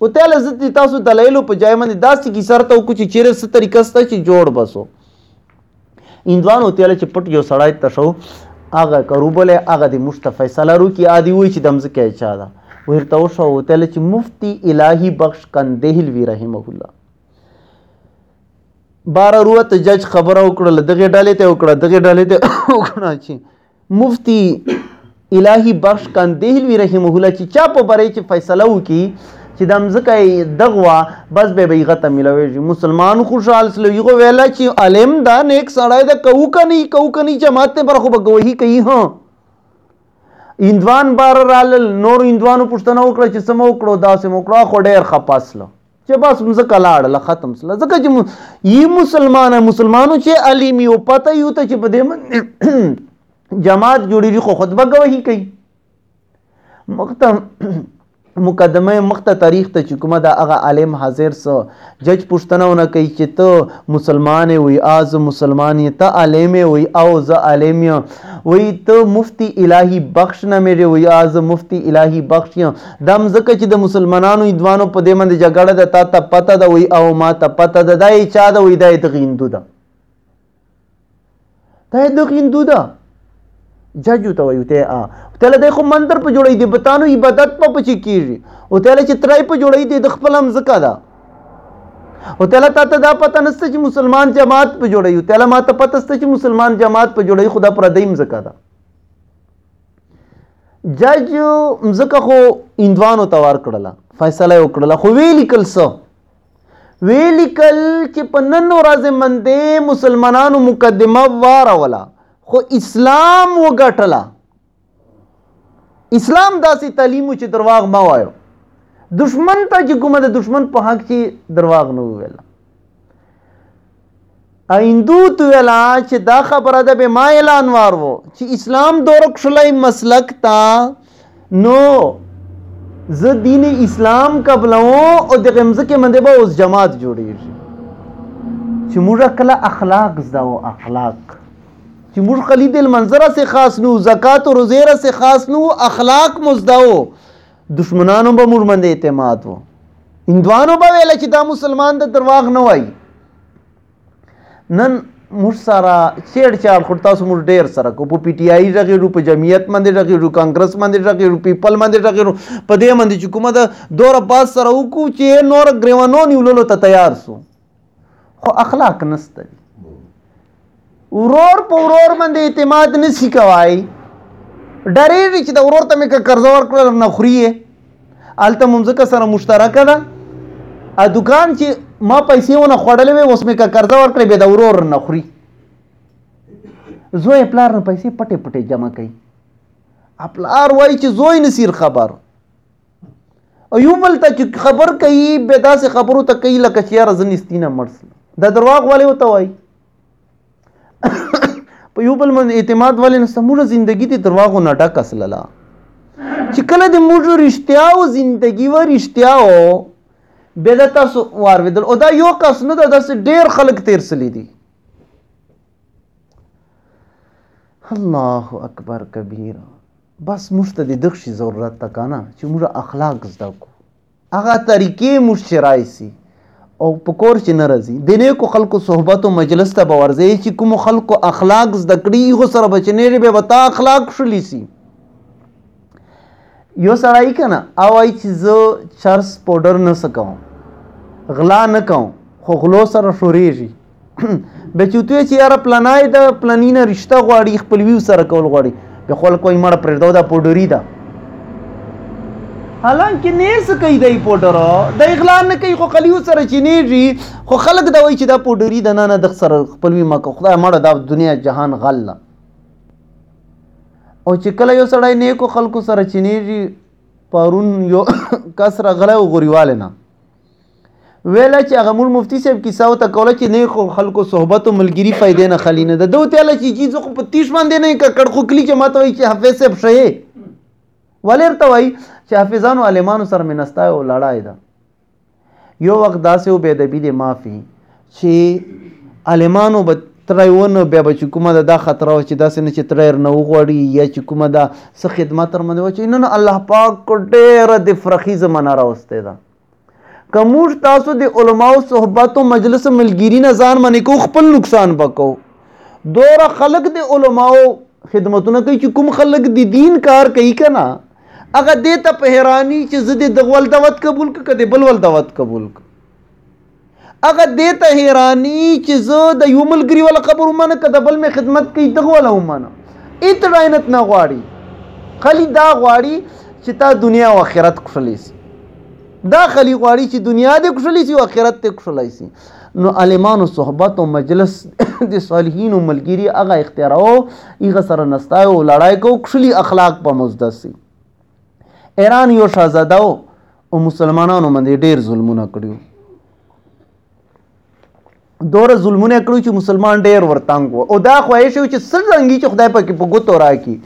او ته لزت تاسو دلایلو په جای باندې داسې کی سره ته کو چې چیرې ست طریقه ستا چې جوړ بسو اندوانو تیل چې پټ یو سړای ته شو هغه کروبله هغه د مشت فیصله رو کی عادی وای چې دمزکه چا ده ورته وشو تل چې مفتی الهی بخش کندهل وی رحمه الله بار وروت جج خبره وکړه دغه ډلې ته وکړه دغه ډلې ته وکړه چې مفتی الهی بخش کندهلوی رحمه الله چې چا په بری چې فیصله وکي چې د مزکه دغوا بس به بیغه ته ملوي شي مسلمان خوشحال سلو یو ویلا چې علم دا نیک سړی دا کو کني کو کني جماعت ته پر خو بګوهي کوي ها اندوان بار رالل نور اندوانو پښتنه وکړه چې سم وکړو دا سم وکړو خو ډیر خپاسلو چې بس مزکه لاړ له ختم سره ځکه چې یي مسلمانه مسلمانو چې علیم یو پته یو ته چې په دې جماعت جوړیږي خو خطبه کوي کوي مخته مقدمه مخته تاریخ ته چې کومه د هغه عالم حاضر سو جج پښتنه ونه کوي چې ته مسلمان وي از مسلمان یې ته عالم وي او زه عالم یم وي ته مفتی الهي بخش نه مې وي از مفتی الهي بخش یم دا هم ځکه چې د مسلمانانو ایدوانو په دې باندې جګړه ده تا ته پته ده وایي او ما ته پته ده دا یې چا ده وایي دا یې دغه هندو ده دا یې دغه هندو ده ججو ته وایو ته ا تل د خو منظر په جوړې دي بتانو عبادت په پچی کیږي او تل چې ترای په جوړې دي د خپل هم زکا ده او تل ته ته دا پته نسته چې مسلمان جماعت په جوړې یو تل ما ته پته سته چې مسلمان جماعت په جوړې خدا پر دیم زکا ده جج مزکه خو اندوانو ته ورکړله فیصله یې وکړله خو ویې لیکل څه ویې لیکل چې په نن ورځ باندې مسلمانانو مقدمه واروله خو اسلام وګټله اسلام داسې تعلیم چې درواغ ما وایو دشمن ته چې کومه د دشمن په حق کې درواغ نه وویل ایندو تو ویلا چې دا خبره ده به ما اعلان وار وو چې اسلام دورک شلای مسلک تا نو زه دین اسلام قبلو او د غمزه کې منده به اوس جماعت جوړیږي چې موږ کله اخلاق زده او اخلاق چې موږ خلی د منظره سه خاص نو زکات او روزه سه خاص نو اخلاق مزداو دشمنانو به موږ باندې اعتماد وو هندوانو به ویل چې دا مسلمان د درواغ نه وای نن موږ سره چیړ چاړ خو تاسو موږ ډیر سره کو په پی ټی آی ژغیرو په جمعیت باندې ژغیرو کانګرس باندې ژغیرو پیپل باندې ژغیرو په دې باندې چې کومه د دوره پاس سره وکړو چې نور ګریوانو نیولو ته تیار سو خو اخلاق نسته ورور په ورور باندې اعتماد نسی کوای ډریږي چې د ورور ته مې که قرضه ورکړل نه خوري هلته مو ځکه سره مشترکه ده ا دکان چې ما پیسې ونه خوړلې وې اوس مې که قرضه ورکړې به د ورور نه خوري زوی پلار نه پیسې پټې پټې جمع کوي پلار وایي چې زوی نصیر خبر او یو بل ته چې خبر کوي به داسې خبرو ته کوي لکه چې یاره ځنې ستینه مرسل دا درواغ والے وته وای په یو بل باندې اعتماد والے نه سموره زندگی دې درواغو نه ډک اصله چې کله د موږ رښتیا او زندگی و رښتیا او به د تاسو وارویدل او دا یو کس نه ده داسې ډیر خلک تیر سلی دي الله اکبر کبیره بس موږ ته د دغشي ضرورت ده کنه چې موږ اخلاق زده کو هغه طریقې موږ چې رایسي او په کور چې نه راځي د نیکو خلکو صحبت او مجلس ته به ورځي چې کوم خلکو اخلاق زده کړي هغو سره به چې نیږي بیا به تا اخلاق ښلي سي یو سړی که نه او وایي چې زه چرس پوډر نه څه کوم غلا نه کوم خو غلو سره ښورېږي به چوتوی چې یاره پلانای د پلانینه رشتہ غواړي خپل ویو سره کول غواړي به خلک وایي مړه پرېږدو دا پوډري ده حالانکه نه څه کوي دی پوډر د اغلا نه کوي خو خلیو سره چینېږي خو خلک دا وایي چې دا پوډري ده نه نه د سره خپل وی مکه خدای مړه دا دنیا جهان غل ده او چې کله یو سړی نیکو خلکو سره چینېږي پرون یو کس راغلی و غوریواله نه ویله چې هغه مول مفتی صاحب کیسه او ته کوله چې نه خو خلکو صحبت او ملګری فائدې نه خلی نه ده دوی ته له چې چیز خو په تیش باندې نه ککړ خو کلی چې ماته وایي چې حافظ صاحب شې ولر ته وایي چې حافظانو عالمانو سره منستا او لړای ده یو وخت داسې او بې ادبي دې معافي چې عالمانو به ترای ونه بیا به چې کومه ده دا خطر و چې داسې نه چې تریر نه وغواړي یا چې کومه ده څه خدمت تر منځ و چې نه نه الله پاک ډېره د فرخي زمانه راوستې ده که موږ تاسو د علماو صحبت او مجلس ملګری نه ځان منې کو خپل نقصان پکو دوره خلق د علماو خدمتونه کوي چې کوم خلق د دین کار کوي که نه هغه دې ته په حیراني چې زه د دغه ول دعوت قبول که که د بل ول دعوت قبول که هغه دې ته حیرانی چې زه د یو ملګری ولا خبر ومنه کده بل می خدمت کوي دغه ولا ومنه ایت راینت نه غواړي خلی دا غواړي چې تا دنیا او آخرت کښلې سي دا خلی غواړي چې دنیا دې کښلې سي او آخرت دې کښلې سي نو عالمانو صحبت او مجلس د صالحین او ملګری هغه اختیارو هغه سره نستای او لړای کو کښلی اخلاق په مزدسي ایران یو شاهزاده او مسلمانانو باندې ډیر ظلمونه کړیو دوره ظلمونه کړو چې مسلمان ډیر ورتنګ وو او دا خواهش و چې څنګه چې خدای پاک په ګوتو راکړي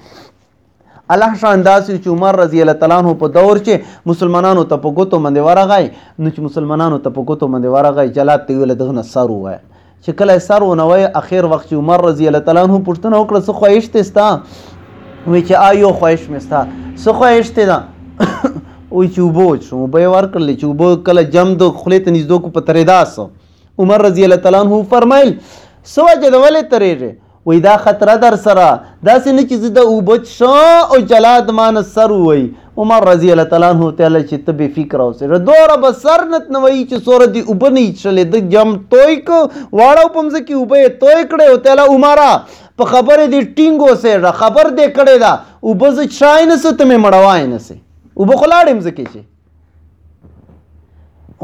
الله شان داسې چې عمر رضی الله تعالی عنہ په دور چې مسلمانانو ته په ګوتو باندې ورغای نو چې مسلمانانو ته په ګوتو باندې ورغای جلاد ته ویل دغه سر وای چې کله یې سر ونه وایه اخر وخت چې عمر رضی الله تعالی عنه پوښتنه وکړه څه خواهش دی ستا وایي چې آ یو خواهش مې ستا څه خواهش دی ده وایي چې اوبه وڅښم اوبه یې ورکړلې چې اوبه کله جم د خولې ته نږدې کو په ترېدا سو عمر رضی الله تعالی عنه وفرمایل څه وجه ده ولې ترېږې وای دا خطره در سره داسې نه چې زه د اوبه څښم او جلاد ما نه سر ووایي عمر رضی الله تعالی عنه ته ویل چې ته بې فکره اوسېږه دومره به سر نت نه وایي چې څوره دې اوبه نه یي څښلې ده جم توی کړ واړه په مځکې اوبه یې توی کړې او ته ویل عمره په خبرې دې ټینګ اوسېږه خبر دې کړې ده اوبه زه چای نه سه ته مې مړوای نه سې اوبه خو لاړې مځکې چې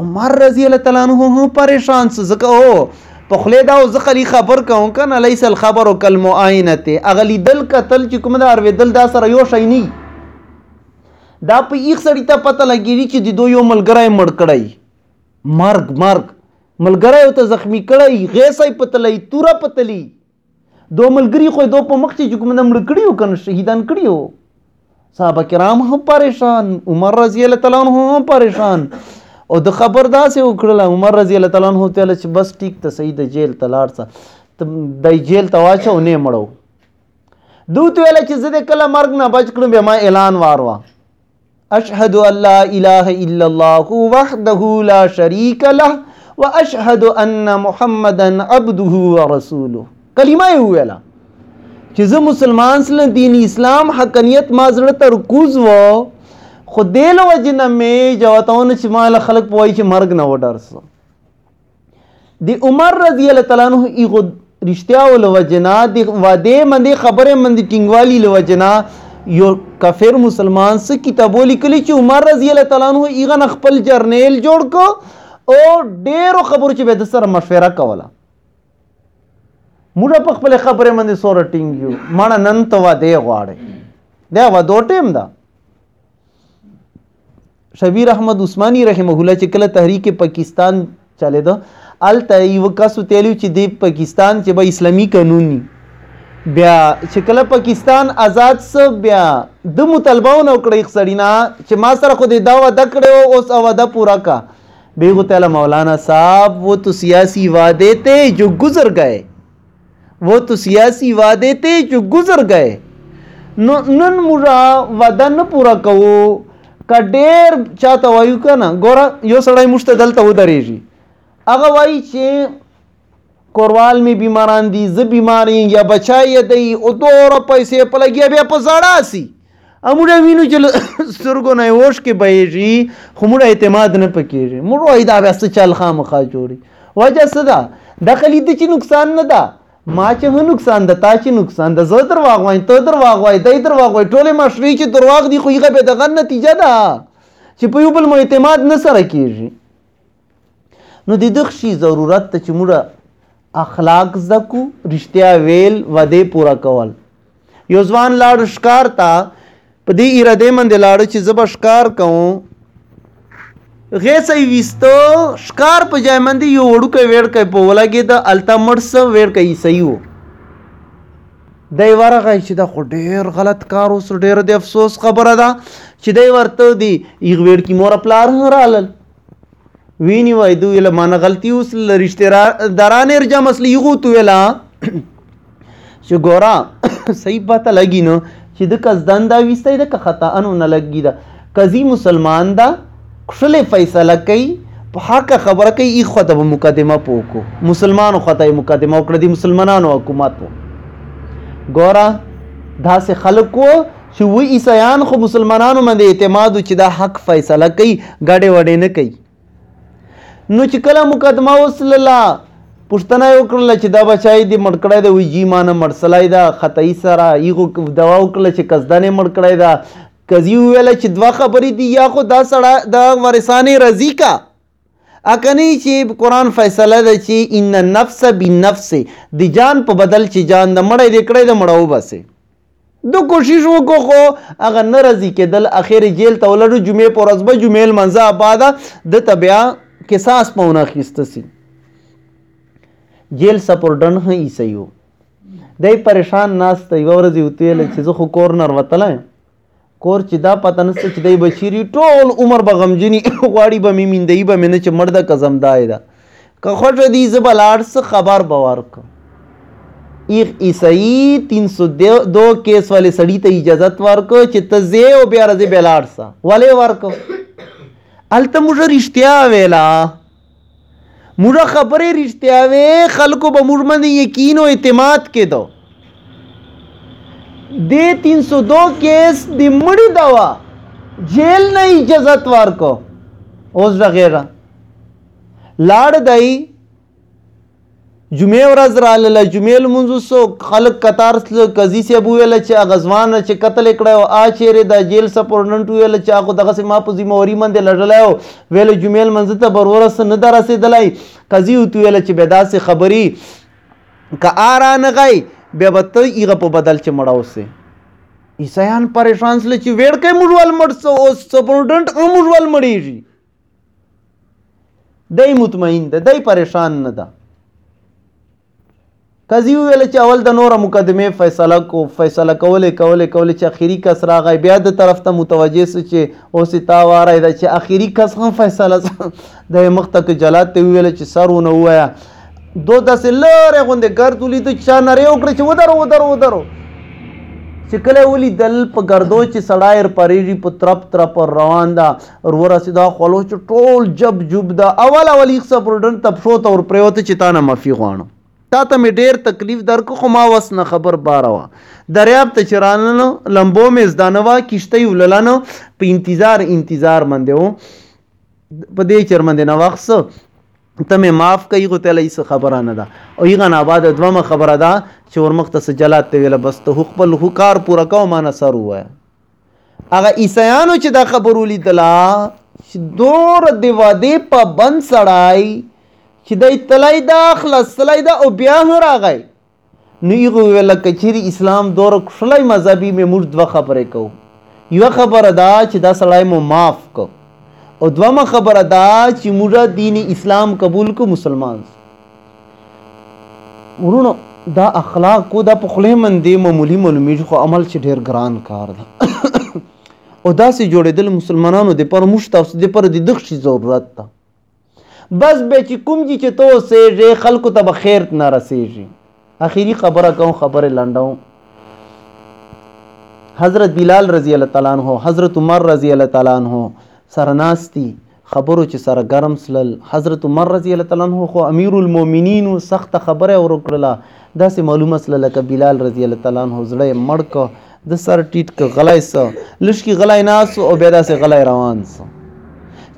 عمر رضی الله تعالی عنہ هم پریشان سو زکه او په خله دا ز خلی خبر کوم کنه لیس الخبر کالمعاینه اغلی دل قتل چې کوم دا ارویدل دا سره یو شی نه دا په یخ سړی ته پته لګیږي چې د دوی یو ملګری مړ کړی مرګ مرګ ملګری او ته زخمی کړی غیسه پتلی توره پتلی دو ملګری خو دو په مخ چې کوم نه مړ کړیو کنه شهیدان کړیو صحابه کرام هم پریشان عمر رضی الله تعالی عنہ هم پریشان او د خبر داسې وکړل عمر رضی الله تعالی عنہ ته چې بس ټیک ته صحیح د جیل ته لاړ څه د جیل ته واچو نه مړو دوی ته ویل چې زه د کله مرګ نه بچ کړم به ما اعلان واروا اشهد ان لا اله الا الله وحده لا شريك له واشهد ان محمدا عبده ورسوله کلمه یې ویله چې زه مسلمان سم دین اسلام حقانیت ما زړه ته رکوز و خو دې له وجې نه مې جوتاونه چې ما له خلک په وایي چې مرګ نه وډار سم دی عمر رضی الله تعالی عنہ ایغو رشتیا او لوجنا دی واده مندې خبره مندې ټینګوالی لوجنا یو کافر مسلمان څه کتابو لیکلی چې عمر رضی الله تعالی عنہ ایغه خپل جرنیل جوړ کو او ډیرو خبرو چې به د سره مشوره کوله موږ په خپل خبره مندې سور ټینګ یو مړه نن ته واده غواړي دا ودو ټیم ده شبیر احمد عثماني رحمه الله چې کله تحریک پاکستان چلے ده الته یو کس وتیلو چې د پاکستان چې به اسلامی قانون بیا چې کله پاکستان آزاد سو بیا د مطالبهونه وکړي خسړینا چې ما سره خو د دا وعده کړو اوس وعده پورا کا بیغو تعالی مولانا صاحب وہ تو سیاسی وعدے تھے جو گزر گئے و تو سیاسی وعدے تے جو گزر گئے نو نن موږ وعده نه پوره کوو که ډیر چاته وایو کنه ګوره یو سړی موږ ته دلته ودرېږي هغه وایي چې کوروال می بیماران دي زه بیمار یم یا بچا یې دی او دوره پیسې په لګیا بیا په زړه سي او موږ وینو چې سترګو نه اوش کې بهېږي خو موږ اعتماد نه پکېږي موږ وایي دا بیا څه چل خامخا جوړي وجه څه ده د خلید چې نقصان نه ده ما چې هه نقصان ده تا چې نقصان ده زه درواغ وایم ته درواغ وایي دی درواغ وایي ټولې مشرې چې درواغ دي خو هغه به دغه نتیجه ده چې په یو بل مو اعتماد نه سره کېږي نو د دغ شي ضرورت ته چې موږ اخلاق زده کو رښتیا ویل وعده پوره کول یو ځوان لاړ ښکار ته په دې اراده باندې لاړ چې زه به ښکار کوم غیسه ویستو ښکار په ځای باندې یو وړوکی ویړکی په ولګېده هلته مړ څه ویړکی عیسوي و دی ورغی چې دا خو ډېر غلط کار اوس ډېر د افسوس خبره ده چې دی ورته دی یغ ویړ کی مور پلار هم رالل ویني وای دوی له مانه غلطي اوس له رشتې را درانه ارجام اصلي یغو تو ویلا چې ګورا صحیح پته لګی نو چې د قصدان دا ویستای د خطا انو نه لګی دا قضی مسلمان دا کښل فیصله کوي په حق خبره کوي ای خو ته مقدمه پوکو مسلمان خو ته مقدمه وکړه د مسلمانانو حکومت ګورا دا سه خلکو چې وی عیسایان خو مسلمانانو باندې اعتماد چې دا حق فیصله کوي ګډې وډې نه کوي نو چې کله مقدمه وسلله پښتنه یې وکړله چې دا بچای دې مړ کړی دی وی جی ما نه مړ سلی ده خطایي سره هغو دوا وکړله چې قصدن یې مړ کړی ده قضي وویله چې دوه خبرې دي یا خو دا سړی د وارثانې راضي کا اکنی چې په قرآن فیصله ده چې ان النفس بالنفس د جان په بدل چې جان د مړی دې کړی د مړه وباسي د کوشش وکړو خو هغه نه راضي کېدل اخر جیل ته ولرو جمعې په ورځ به جمعې لمانځه آباده ده ته بیا قصاص په ونه اخیسته سي جیل سپورډن هم عیسیو دی پریشان ناست یوه ورځ یې وتویل چې زه خو کور نه وتلی کور چې دا پته نسته چې دی بشیر ټول عمر به غمجنی غواړي به مې میندای به مې نه چې مړ ده که زمدای ده که خوښه دي زه به لاړ څه خبر به ورکړم ایغ عیسائی 302 کیس والے سړی ته اجازت ورکو چې ته زه او بیا راځي بلاړ سه ولې ورکو الته موږ رښتیا ویلا موږ خبرې رښتیا وې خلکو به موږ باندې یقین او اعتماد کېدو د 302 کیس د مړی دوا جیل نه اجازه ورکو اوس وغیرہ لاړ دی جمعې ورځ رالله جمعې لمونځ وسو خلک قطار تلل قاضي صاحب وویل چې هغه ځوان چې قتل یې کړی او آ چیرې د جیل سپورټنټ وویل چې هغه دغسې ما په ذمهواري باندې لړلی او ویل جمعې لمونځ ته به وروره څه نه ده رسېدلی قاضي ورته وویل چې بیا داسې خبرې که آ رانغی بیا به ته هغه په بدل چې مړه اوسې عیسایان پریشان سول چې ویړکی موږ ولمړ څه اوس سپورټنټ هم موږ ولمړېږي دی مطمئن ده دی پریشان نه ده قضی ویل چې اول د نور مقدمه فیصله کو فیصله کولې کولې کولې چې اخیری کس راغی بیا د طرف ته متوجه سو چې اوس تا واره ده چې اخیری کس هم فیصله د مخ تک جلات ته ویل چې سرونه وایا دو داسې لاره غوندې ګرد ولید چا نری وکړ چې ودرو ودرو ودرو چې کله ولیدل په ګردو چې سړای پریږي په ترپ ترپ روان ده وروره سي دا خلوچ ټول جب جب دا اول اول یخ سپورډن تپشو ته ور پریوته چې تا نه معافي غواړم تا ته مې ډېر تکلیف درکو خو ما وس نه خبر باره وه دریاب ته چې راننو لمبو مې زده نه وه کښتۍ وللنو په انتظار انتظار باندې و په دې چر باندې نه وخت څه ته مې معاف کوي خو ته له هېڅ خبره نه ده او هغه نه بعد دومه خبره ده چې ورمخته څه جلات ته ویله بس ته خپل هو کار پوره کوه ما نه سر ووایه هغه عیسایانو چې دا خبرو لیدله چې دور د وادې په بند سړی چې دی تلای دا خلاص تلای دا او بیا هم راغی نو هغه ویل که چیرې اسلام دور کښلی مذهبي مې موږ دوه خبرې کوو یوه خبره دا چې دا سړی مو معاف کو او دومه خبره دا چې موږ دین اسلام قبول کو مسلمان سو ورونو دا اخلاق کو دا په خله من دی معمولی معلومی خو عمل چې ډیر ګران کار ده او دا سي جوړېدل مسلمانانو د پر مشت او د پر د دغشي ضرورت ده بس به چې کوم چې ته اوسېږې خلکو ته به خیر نه رسېږي اخیری خبره کوم خبره لنډوم حضرت بلال رضی الله تعالی عنہ حضرت عمر رضی الله تعالی عنہ سره ناشتي خبرو چې سره ګرم سلل حضرت عمر رضی الله تعالی عنہ خو امیر المؤمنین سخت خبره ورکړه داسې معلومه سله لکه بلال رضی الله تعالی عنہ زړه مړک د سر ټیټ ک غلای سو لشکي غلای ناس او بیا داسې غلای روان سو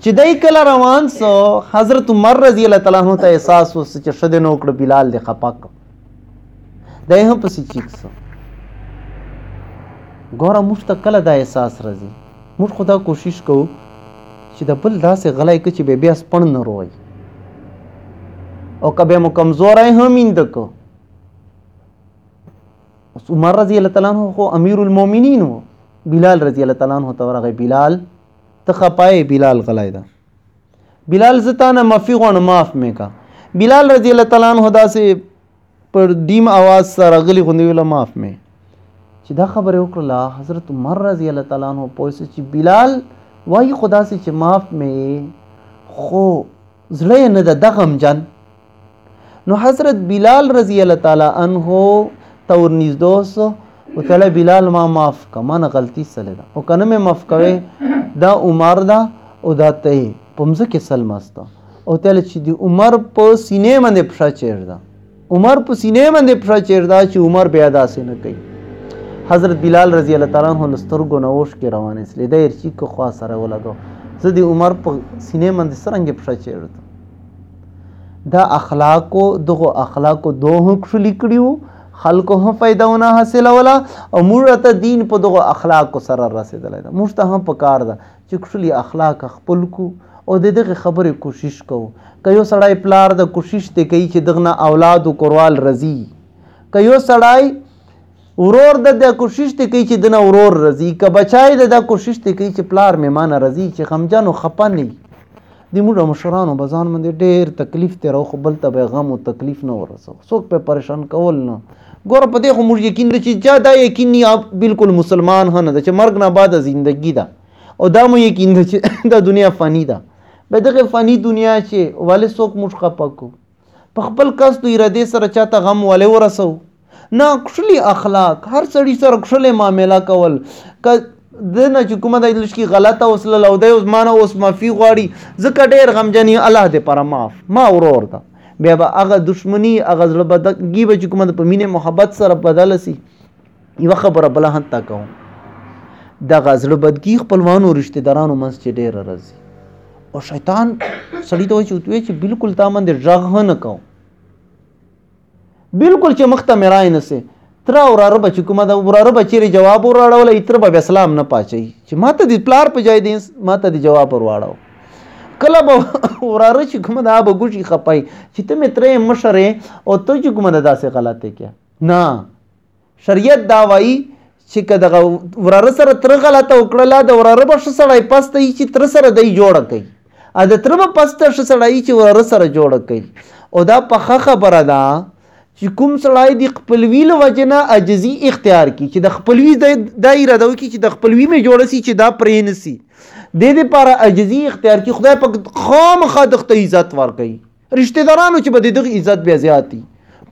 چې دای کله روان سو حضرت عمر رضی الله تعالی عنہ ته احساس وس چې شد نو کړ بلال دی خپک دای هم پسې چیک سو ګوره موږ ته کله دا احساس راځي موږ خدا کوشش کوو چې د بل داسې غلای کې چې به بیا سپڼ نه روي او کبه مو کمزورای هم ایند کو اوس عمر رضی الله تعالی عنہ خو امیر المؤمنین وو بلال رضی الله تعالی عنہ ته ورغی بلال ته خپای بلال غلای دا بلال زتانه مفی غون معاف میکا بلال رضی الله تعالی عنہ داسې پر دیم आवाज سره غلی غوندي ولا معاف می چې دا خبره وکړه حضرت عمر رضی الله تعالی عنہ پوه چې بلال وای خدا سي چې معاف می خو زړه یې نه ده غمجن نو حضرت بلال رضی الله تعالی عنه ته ورنږدو سو او تعالی بلال ما معاف که ما نه غلطي سلی ده او که نه مې معاف کوې دا عمر ده او دا ته یې په مځکې سلمسته او تعالی چې د عمر په سینې باندې پښه چېږده عمر په سینې باندې پښه چیردا چې عمر بیا داسې نه کوي حضرت بلال رضی الله تعالی عنہ لسترګو نه اوښ کې روان اس لیدا ارچی کو خوا سره ولګو زه د عمر په سینې باندې سرنګ پښه چیرته دا اخلاقو دغه اخلاقو دوه کښل کړیو خلکو هم فائدہ ونه حاصله ولا او موږ ته دین په دغه اخلاقو سره رسیدلای دا موږ ته هم پکار ده چې کښلي اخلاق خپل کو او د دغه خبرې کوشش کو که یو سړی پلار د کوشش ته کوي چې دغه اولاد او کوروال رضی که یو سړی ورور د د کوشش ته کوي چې دنه ورور رضی که بچای د د کوشش ته کوي چې پلار مې مانه رضی چې غمجن او خپه نه د موږ مشرانو به ځان باندې ډېر تکلیف تېره خو بل ته به غم او تکلیف نه ورسو څوک په پریشان کول نه ګوره په دې خو موږ یقین ده چې چا دا یقین نه بالکل مسلمان هم نه ده چې مرګ نه بعد زندگی ده او دا مو یقین ده چې دا دنیا فانی ده به دغه فانی دنیا چې ولې څوک موږ خپه کو په خپل کس دوی ردې سره چاته غم ولې ورسو نه کښلی اخلاق هر سړی سره کښلی معامله کول که د نه چې کومه د لږ کې غلطه وسله لو دی اوس مانه اوس معافي غواړي ځکه ډېر غمجن یې الله دې پر معاف ما ورور ده بیا به هغه دښمني هغه زړه بدګي به چې کومه د په مینې محبت سره بدله سي یوه خبره بله هم تا کوم دغه زړه بدګي خپلوانو رشتہ دارانو منځ چې ډېره راځي او شیطان سړی ته وایي چې وتوی چې بالکل تا باندې غږ نه کوم بالکل چې مخته مې رای نه سي تر وراره بچ کومه دا وراره بچی جواب وراړول ایتر به اسلام نه پاچي چې ماته د پلار په ځای دین ماته د جواب ورواړو کله به وراره چې کومه دا به ګوشي خپای چې ته مې ترې مشره او ته چې کومه داسې غلطه کې نه شریعت دا وایي چې که دغه وراره سره تر غلطه وکړله د وراره به ښه سړی پسته وي چې تر سره دی جوړه کوي ا د تر به پسته ښه سړی چې وراره سره جوړه کوي او دا پخه خبره ده چې کوم سړی د خپلوي له وجې نه عجزي اختیار کړي چې د خپلوي دا اراده وکړي چې د خپلوي مې جوړه سي چې دا پرې نه سي د دې لپاره عجزي اختیار کړي خدای پاک خامخا دښته عزت ورکوي رشتہ دارانو چې به د دغه عزت بیا زیاتی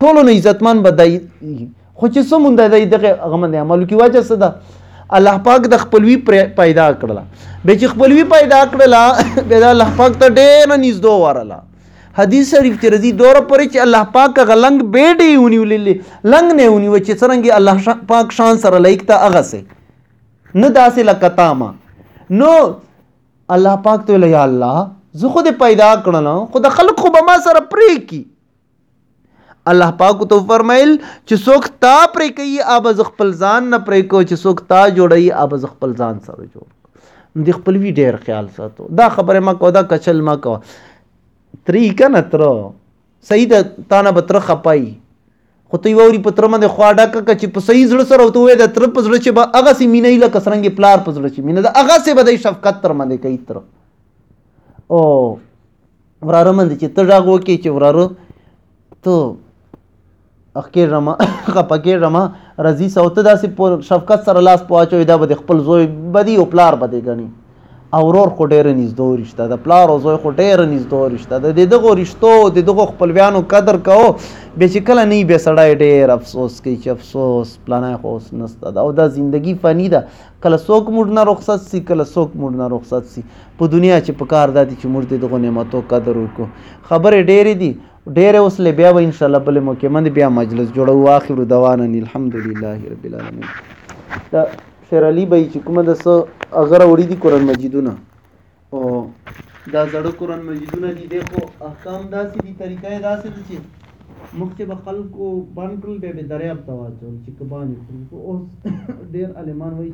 ټولو نه عزتمن به دی خو چې څه مونږ د دغه غمند عمل کی وجه څه ده الله پاک د خپلوي پیدا کړله به چې خپلوي پیدا کړله به د الله پاک ته ډېر نږدې ورله حدیث شریف کې راځي دوره پرې چې الله پاک غلنګ به ډې ونیولې لنګ نه ونیو چې څنګه الله پاک شان سره لایق ته اغه سه نه داسې لکه تامه نو الله پاک ته ویل یا الله زه خو دې پیدا کړم خو د خلق خو به ما سره پرې کی الله پاک ته فرمایل چې څوک تا پرې کوي اب ز خپل ځان نه پرې کو چې څوک تا جوړي اب ز خپل ځان سره جوړ د خپل وی ډیر خیال ساتو دا خبره ما کو دا کچل ما کو تری کنه تر صحیح ده تا نه به تره خپه وي خو ته یې واوري په تره باندې خوا ډکه کړه چې په صحیح زړه سره ورته ووایه د تره په زړه چې به هغسې مینه وي لکه څرنګه یې پلار په زړه چې مینه ده هغسې به دی شفقت تر باندې کوي تره او وراره باندې چې ته غږ وکړې چې وراره ته اخکې رما خپکه رما رضی سو ته داسې په شفقت سره لاس پواچوي دا به د خپل زوی بدی او پلار به دی ګڼي او ورور خو ډېره نږدو رشته ده پلار او زوی خو ډېره نږدو رشته ده د دغو رشتو د دغو خپلویانو قدر کوو بیا چې کله نه بیا سړی ډېر افسوس کوي چې افسوس پلانی خو اوس نسته ده او دا زندگی فني ده کله څوک موږ نه رخصت سي کله څوک موږ نه رخصت سي په دنیا چې په کار دا دي چې موږ د دغو نعمتو قدر وکړو خبرې ډېرې دي ډیره وسله بیا به ان شاء الله بل موقع باندې بیا مجلس جوړو واخر دوانا الحمدلله رب العالمین دا شیر علی بای چې کومه د سو اگر وړي دي قران مجیدونه او دا زړه قران مجیدونه دي دغه احکام داسې دي طریقې داسې دي چې مخکې به خلکو باندې کړل به دریاب ته واچول چې کبانې خوري خو اوس ډیر عالمان وایي چې